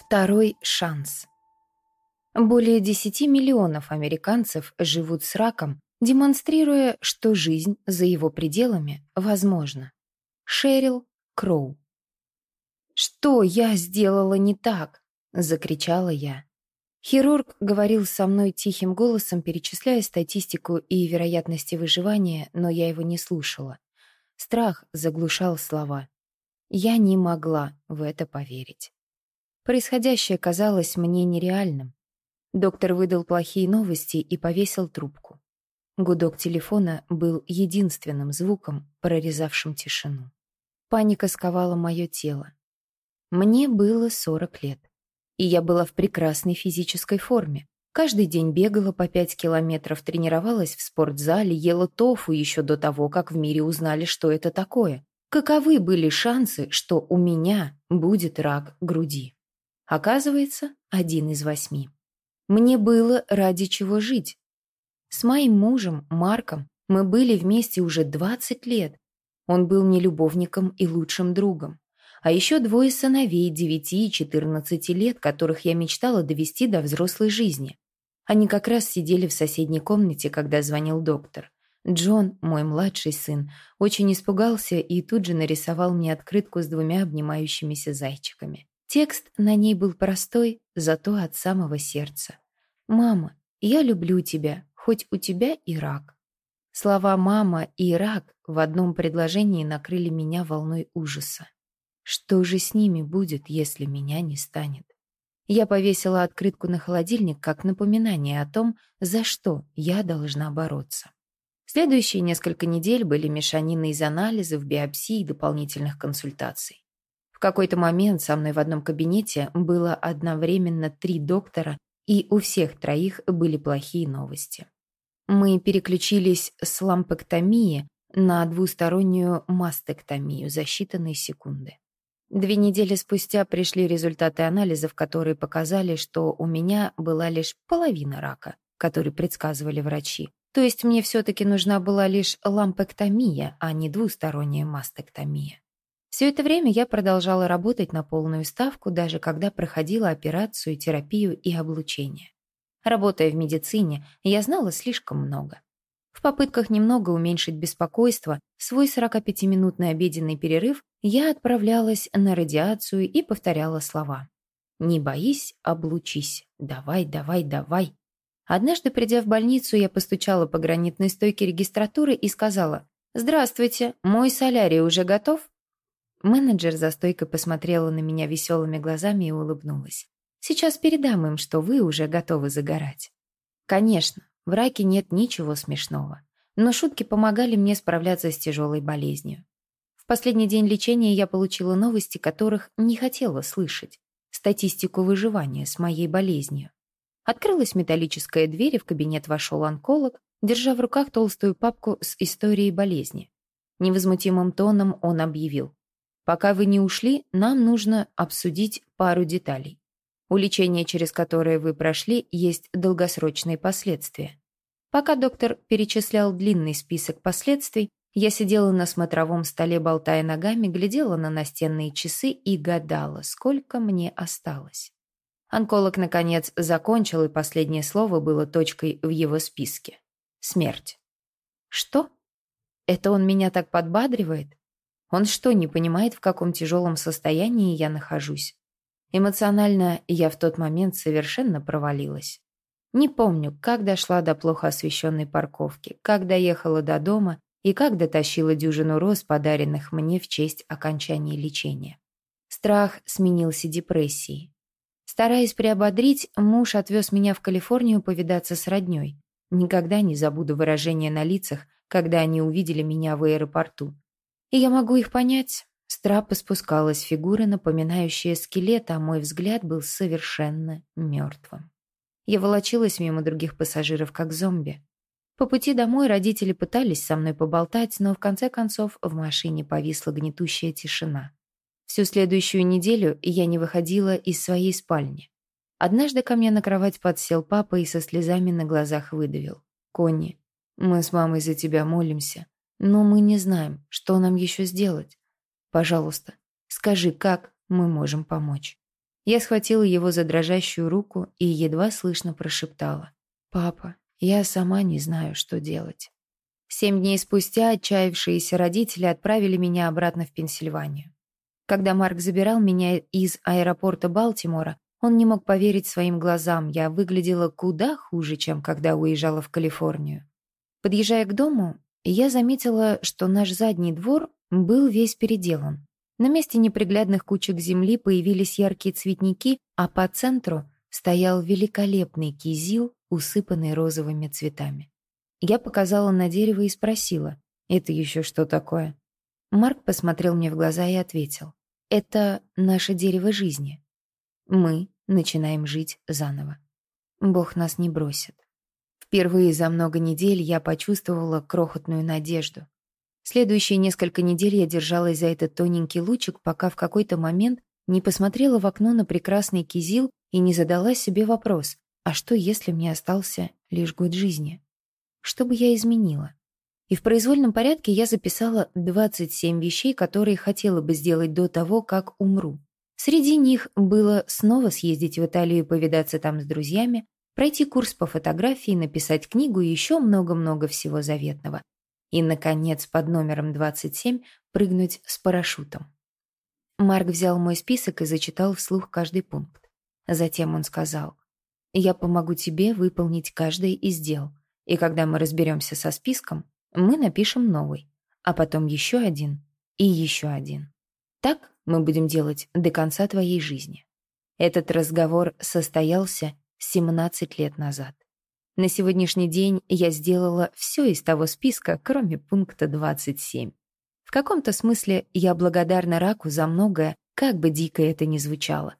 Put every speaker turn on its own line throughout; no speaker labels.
Второй шанс. Более 10 миллионов американцев живут с раком, демонстрируя, что жизнь за его пределами возможна. Шерил Кроу. «Что я сделала не так?» — закричала я. Хирург говорил со мной тихим голосом, перечисляя статистику и вероятности выживания, но я его не слушала. Страх заглушал слова. Я не могла в это поверить. Происходящее казалось мне нереальным. Доктор выдал плохие новости и повесил трубку. Гудок телефона был единственным звуком, прорезавшим тишину. Паника сковала мое тело. Мне было 40 лет, и я была в прекрасной физической форме. Каждый день бегала по 5 километров, тренировалась в спортзале, ела тофу еще до того, как в мире узнали, что это такое. Каковы были шансы, что у меня будет рак груди? Оказывается, один из восьми. Мне было ради чего жить. С моим мужем, Марком, мы были вместе уже 20 лет. Он был мне любовником и лучшим другом. А еще двое сыновей 9 и 14 лет, которых я мечтала довести до взрослой жизни. Они как раз сидели в соседней комнате, когда звонил доктор. Джон, мой младший сын, очень испугался и тут же нарисовал мне открытку с двумя обнимающимися зайчиками. Текст на ней был простой, зато от самого сердца. «Мама, я люблю тебя, хоть у тебя и рак». Слова «мама» и «рак» в одном предложении накрыли меня волной ужаса. Что же с ними будет, если меня не станет? Я повесила открытку на холодильник как напоминание о том, за что я должна бороться. Следующие несколько недель были мешанины из анализов, биопсий и дополнительных консультаций. Какой-то момент со мной в одном кабинете было одновременно три доктора, и у всех троих были плохие новости. Мы переключились с лампэктомии на двустороннюю мастектомию за считанные секунды. Две недели спустя пришли результаты анализов, которые показали, что у меня была лишь половина рака, который предсказывали врачи, то есть мне все-таки нужна была лишь лампэктомия, а не двусторонняя мастектомия. Все это время я продолжала работать на полную ставку, даже когда проходила операцию, терапию и облучение. Работая в медицине, я знала слишком много. В попытках немного уменьшить беспокойство, свой 45-минутный обеденный перерыв я отправлялась на радиацию и повторяла слова. «Не боись, облучись. Давай, давай, давай. Однажды, придя в больницу, я постучала по гранитной стойке регистратуры и сказала «Здравствуйте, мой солярий уже готов?» Менеджер за стойкой посмотрела на меня веселыми глазами и улыбнулась. «Сейчас передам им, что вы уже готовы загорать». Конечно, в раке нет ничего смешного, но шутки помогали мне справляться с тяжелой болезнью. В последний день лечения я получила новости, которых не хотела слышать. Статистику выживания с моей болезнью. Открылась металлическая дверь, и в кабинет вошел онколог, держа в руках толстую папку с историей болезни. Невозмутимым тоном он объявил. «Пока вы не ушли, нам нужно обсудить пару деталей. У лечения, через которое вы прошли, есть долгосрочные последствия. Пока доктор перечислял длинный список последствий, я сидела на смотровом столе, болтая ногами, глядела на настенные часы и гадала, сколько мне осталось. Онколог, наконец, закончил, и последнее слово было точкой в его списке. Смерть. Что? Это он меня так подбадривает? Он что, не понимает, в каком тяжелом состоянии я нахожусь? Эмоционально я в тот момент совершенно провалилась. Не помню, как дошла до плохо освещенной парковки, как доехала до дома и как дотащила дюжину роз, подаренных мне в честь окончания лечения. Страх сменился депрессией. Стараясь приободрить, муж отвез меня в Калифорнию повидаться с роднёй. Никогда не забуду выражение на лицах, когда они увидели меня в аэропорту. И я могу их понять. С трапа спускалась фигура, напоминающая скелет, а мой взгляд был совершенно мертвым. Я волочилась мимо других пассажиров, как зомби. По пути домой родители пытались со мной поболтать, но в конце концов в машине повисла гнетущая тишина. Всю следующую неделю я не выходила из своей спальни. Однажды ко мне на кровать подсел папа и со слезами на глазах выдавил. «Конни, мы с мамой за тебя молимся, но мы не знаем, что нам еще сделать. Пожалуйста, скажи, как мы можем помочь». Я схватила его за дрожащую руку и едва слышно прошептала. «Папа, я сама не знаю, что делать». Семь дней спустя отчаявшиеся родители отправили меня обратно в Пенсильванию. Когда Марк забирал меня из аэропорта Балтимора, он не мог поверить своим глазам. Я выглядела куда хуже, чем когда уезжала в Калифорнию. Подъезжая к дому, я заметила, что наш задний двор был весь переделан. На месте неприглядных кучек земли появились яркие цветники, а по центру стоял великолепный кизил, усыпанный розовыми цветами. Я показала на дерево и спросила, «Это еще что такое?» Марк посмотрел мне в глаза и ответил, «Это наше дерево жизни. Мы начинаем жить заново. Бог нас не бросит». Впервые за много недель я почувствовала крохотную надежду. Следующие несколько недель я держалась за этот тоненький лучик, пока в какой-то момент не посмотрела в окно на прекрасный кизил и не задала себе вопрос, а что, если мне остался лишь год жизни? Что бы я изменила? И в произвольном порядке я записала 27 вещей, которые хотела бы сделать до того, как умру. Среди них было снова съездить в Италию и повидаться там с друзьями, пройти курс по фотографии, написать книгу и еще много-много всего заветного. И, наконец, под номером 27 прыгнуть с парашютом. Марк взял мой список и зачитал вслух каждый пункт. Затем он сказал, «Я помогу тебе выполнить каждый из дел, и когда мы разберемся со списком, мы напишем новый, а потом еще один и еще один. Так мы будем делать до конца твоей жизни». Этот разговор состоялся 17 лет назад. На сегодняшний день я сделала все из того списка, кроме пункта 27. В каком-то смысле я благодарна Раку за многое, как бы дико это ни звучало.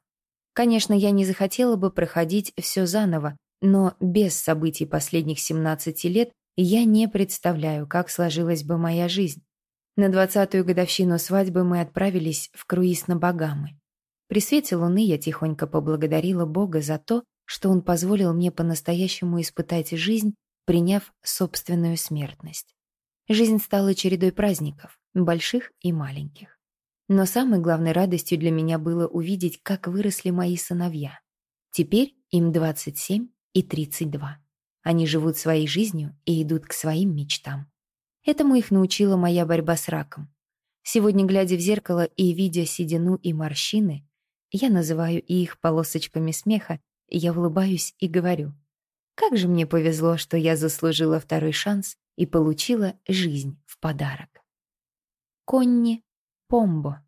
Конечно, я не захотела бы проходить все заново, но без событий последних 17 лет я не представляю, как сложилась бы моя жизнь. На 20-ю годовщину свадьбы мы отправились в круиз на Багамы. При свете луны я тихонько поблагодарила Бога за то, что он позволил мне по-настоящему испытать жизнь, приняв собственную смертность. Жизнь стала чередой праздников, больших и маленьких. Но самой главной радостью для меня было увидеть, как выросли мои сыновья. Теперь им 27 и 32. Они живут своей жизнью и идут к своим мечтам. Этому их научила моя борьба с раком. Сегодня, глядя в зеркало и видя седину и морщины, я называю их полосочками смеха я улыбаюсь и говорю, как же мне повезло, что я заслужила второй шанс и получила жизнь в подарок. Конни Помбо